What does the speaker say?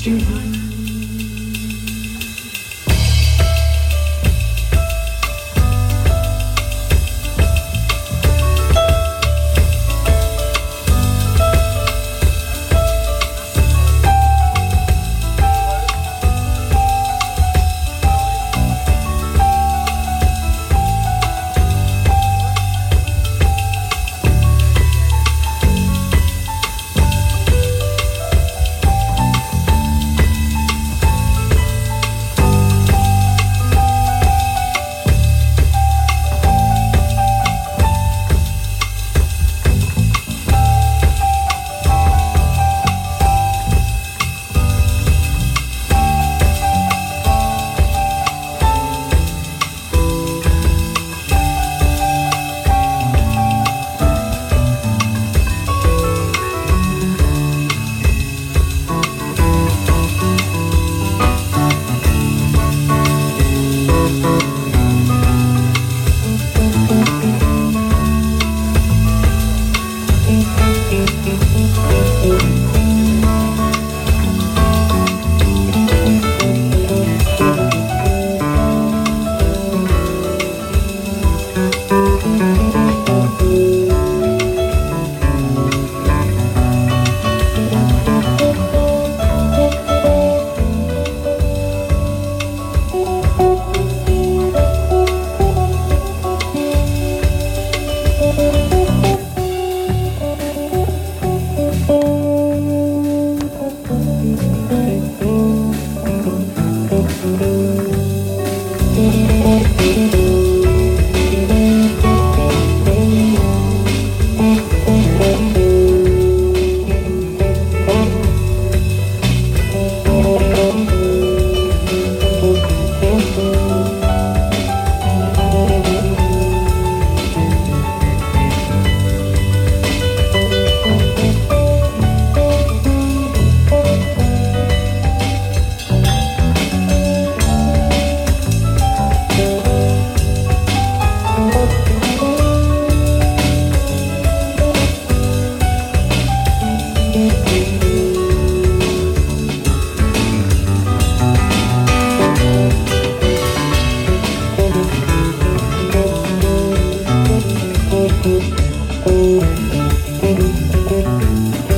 Street Live. Thank you.